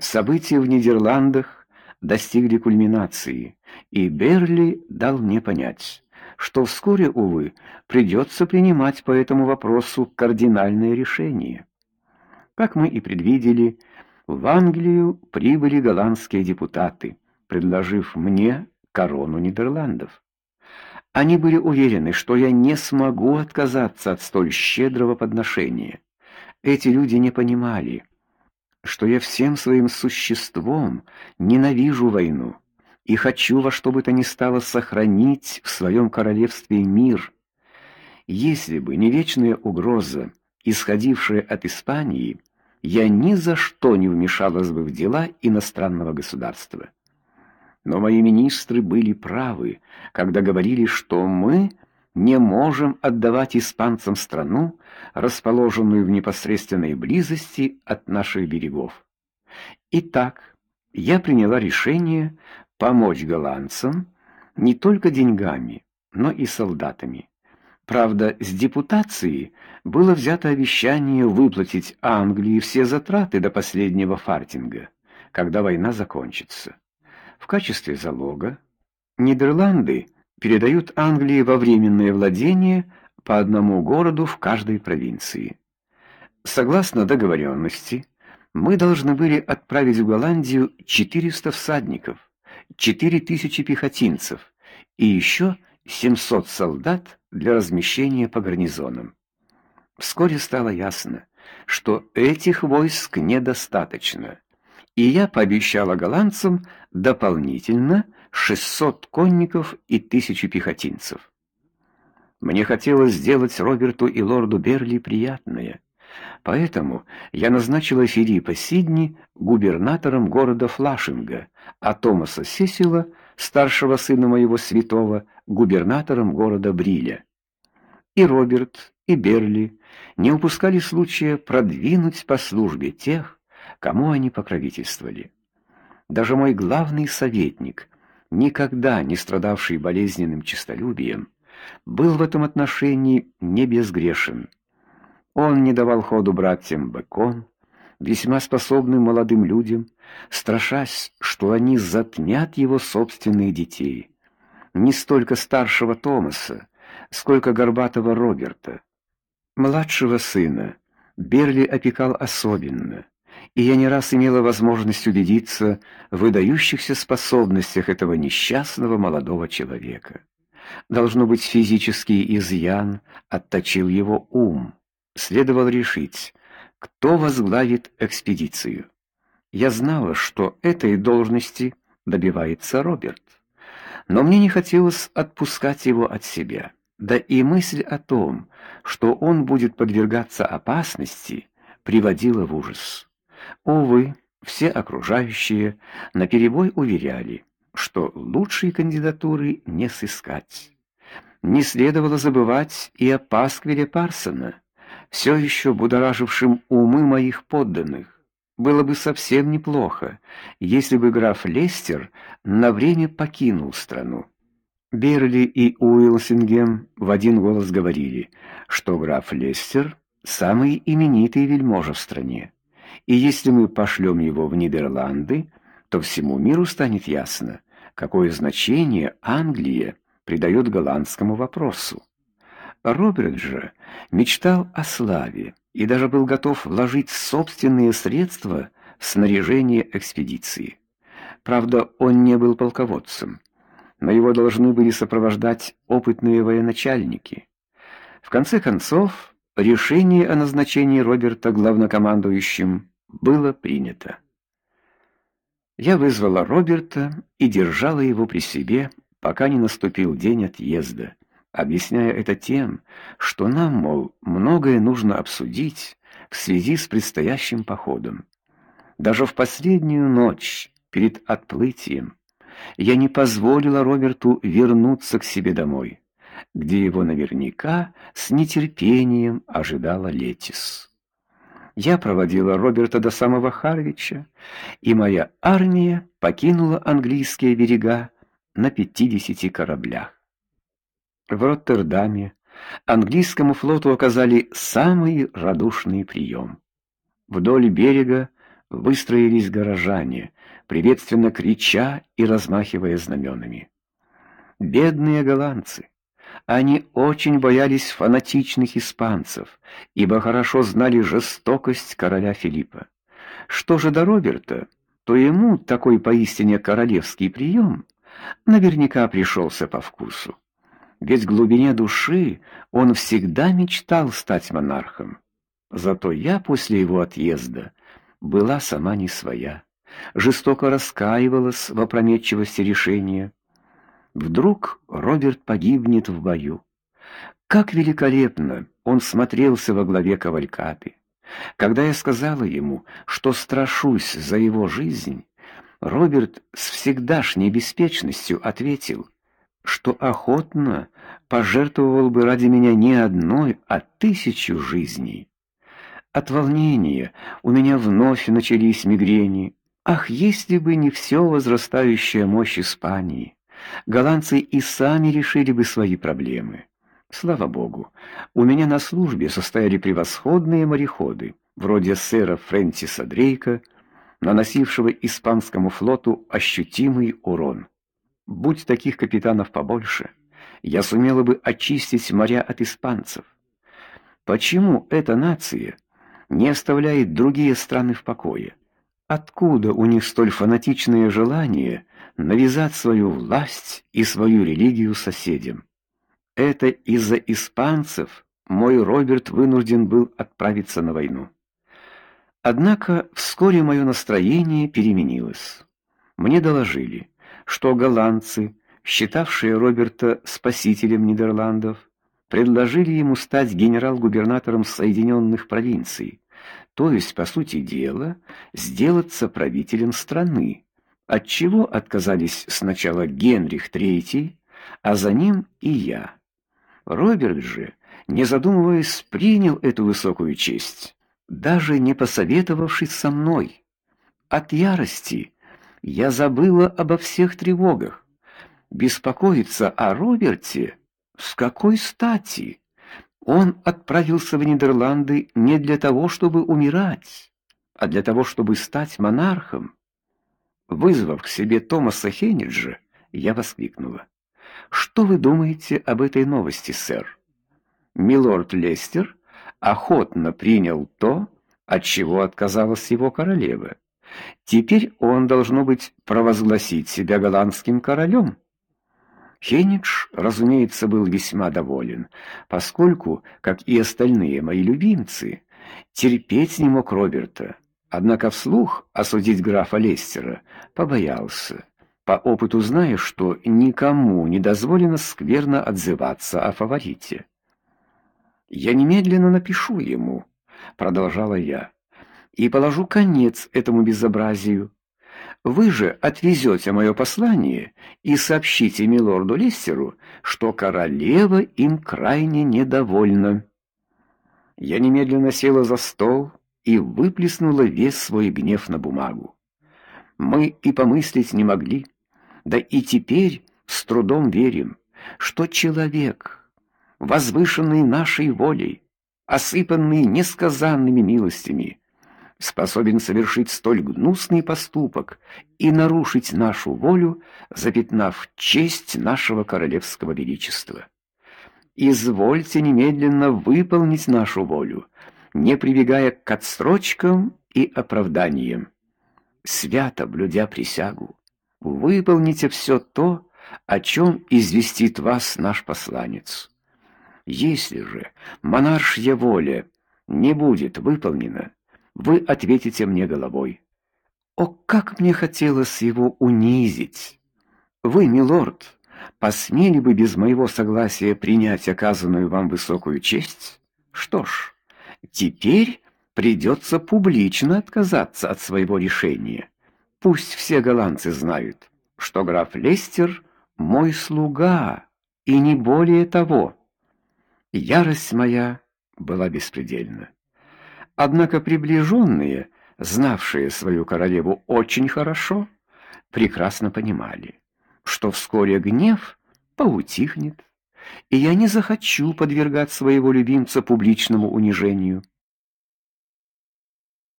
События в Нидерландах достигли кульминации, и Берли дал мне понять, что вскоре, увы, придется принимать по этому вопросу кардинальное решение. Как мы и предвидели, в Англию прибыли голландские депутаты, предложив мне корону Нидерландов. Они были уверены, что я не смогу отказаться от столь щедрого подношения. Эти люди не понимали, что я всем своим существом ненавижу войну и хочу во что бы то ни стало сохранить в своем королевстве мир. Если бы не вечная угроза, исходившая от Испании, я ни за что не вмешалась бы в дела иностранного государства. Но мои министры были правы, когда говорили, что мы не можем отдавать испанцам страну, расположенную в непосредственной близости от наших берегов. Итак, я приняла решение помочь голландцам не только деньгами, но и солдатами. Правда, с депутации было взято обещание выплатить Англии все затраты до последнего фартинга, когда война закончится. В качестве залога Нидерланды передают Англии во временное владение по одному городу в каждой провинции. Согласно договоренности, мы должны были отправить в Голландию 400 всадников, 4000 пехотинцев и еще 700 солдат для размещения по гарнизонам. Вскоре стало ясно, что этих войск недостаточно, и я пообещала голландцам дополнительно 600 конников и тысячи пехотинцев. Мне хотелось сделать Роберту и лорду Берли приятное, поэтому я назначила Филиппа Сидни губернатором города Флашинга, а Томаса Сесила, старшего сына моего святого, губернатором города Бриля. И Роберт, и Берли не упускали случая продвинуть по службе тех, кому они покровительствовали. Даже мой главный советник, никогда не страдавший болезненным честолюбием, был в этом отношении не безгрешен. Он не давал ходу братьям Бекон, весьма способным молодым людям, страшась, что они затмят его собственных детей. Не столько старшего Томаса, сколько горбатого Роберта. Младшего сына Берли опекал особенно и я не раз имела возможность убедиться в выдающихся способностях этого несчастного молодого человека. Должно быть, физический изъян отточил его ум. Следовало решить, кто возглавит экспедицию. Я знала, что этой должности добивается Роберт, но мне не хотелось отпускать его от себя. Да и мысль о том, что он будет подвергаться опасности, приводила в ужас. Увы, все окружающие наперебой уверяли, что лучшей кандидатуры не сыскать. Не следовало забывать и о Пасквиле Парсона, все еще будоражившем умы моих подданных. Было бы совсем неплохо, если бы граф Лестер на время покинул страну. Берли и Уилсингем в один голос говорили, что граф Лестер самый именитый вельможа в стране. И если мы пошлем его в Нидерланды, то всему миру станет ясно, какое значение Англия придает голландскому вопросу. Роберт же мечтал о славе и даже был готов вложить собственные средства в снаряжение экспедиции. Правда, он не был полководцем, но его должны были сопровождать опытные военачальники. В конце концов, решение о назначении Роберта главнокомандующим было принято. Я вызвала Роберта и держала его при себе, пока не наступил день отъезда, объясняя это тем, что нам, мол, многое нужно обсудить в связи с предстоящим походом. Даже в последнюю ночь перед отплытием я не позволила Роберту вернуться к себе домой, где его наверняка с нетерпением ожидала Летис. Я проводила Роберта до самого Харвича, и моя армия покинула английские берега на 50 кораблях. В Роттердаме английскому флоту оказали самый радушный прием. Вдоль берега выстроились горожане, приветственно крича и размахивая знаменами. Бедные голландцы! Они очень боялись фанатичных испанцев, ибо хорошо знали жестокость короля Филиппа. Что же до Роберта, то ему такой поистине королевский прием наверняка пришелся по вкусу. Ведь в глубине души он всегда мечтал стать монархом. Зато я после его отъезда была сама не своя, жестоко раскаивалась в опрометчивости решения. Вдруг Роберт погибнет в бою. Как великолепно он смотрелся во главе кавалькады. Когда я сказала ему, что страшусь за его жизнь, Роберт с всегдашней беспечностью ответил, что охотно пожертвовал бы ради меня не одной, а тысячу жизней. От волнения у меня вновь начались мигрени. Ах, если бы не все возрастающая мощь Испании! Голландцы и сами решили бы свои проблемы. Слава богу, у меня на службе состояли превосходные мореходы, вроде сэра Фрэнсиса Дрейка, наносившего испанскому флоту ощутимый урон. Будь таких капитанов побольше, я сумела бы очистить моря от испанцев. Почему эта нация не оставляет другие страны в покое? Откуда у них столь фанатичное желание навязать свою власть и свою религию соседям? Это из-за испанцев мой Роберт вынужден был отправиться на войну. Однако вскоре мое настроение переменилось. Мне доложили, что голландцы, считавшие Роберта спасителем Нидерландов, предложили ему стать генерал-губернатором Соединенных провинций, то есть, по сути дела, сделаться правителем страны, от чего отказались сначала Генрих III, а за ним и я. Роберт же, не задумываясь, принял эту высокую честь даже не посоветовавшись со мной. От ярости я забыла обо всех тревогах. Беспокоиться о Роберте с какой стати? Он отправился в Нидерланды не для того, чтобы умирать, а для того, чтобы стать монархом. Вызвав к себе Томаса Хенниджа, я воскликнула: "Что вы думаете об этой новости, сэр?" Милорд Лестер охотно принял то, от чего отказалась его королева. Теперь он должно быть провозгласить себя голландским королем. Хенич, разумеется, был весьма доволен, поскольку, как и остальные мои любимцы, терпеть не мог Роберта. Однако вслух осудить графа Лестера побоялся, по опыту зная, что никому не дозволено скверно отзываться о фаворите. Я немедленно напишу ему, продолжала я, и положу конец этому безобразию. Вы же отвезете мое послание и сообщите милорду Лестеру, что королева им крайне недовольна. Я немедленно села за стол и выплеснула весь свой гнев на бумагу. Мы и помыслить не могли, да и теперь с трудом верим, что человек возвышенный нашей волей, осыпанный несказанными милостями, способен совершить столь гнусный поступок и нарушить нашу волю, запятнав честь нашего королевского величества. Извольте немедленно выполнить нашу волю, не прибегая к отсрочкам и оправданиям. Свято блюдя присягу, выполните все то, о чем известит вас наш посланец. Если же монаршья воля не будет выполнена, вы ответите мне головой. О, как мне хотелось его унизить! Вы, милорд, посмели бы без моего согласия принять оказанную вам высокую честь? Что ж, теперь придется публично отказаться от своего решения. Пусть все голландцы знают, что граф Лестер мой слуга, и не более того. Ярость моя была беспредельна. Однако приближенные, знавшие свою королеву очень хорошо, прекрасно понимали, что вскоре гнев поутихнет, и я не захочу подвергать своего любимца публичному унижению.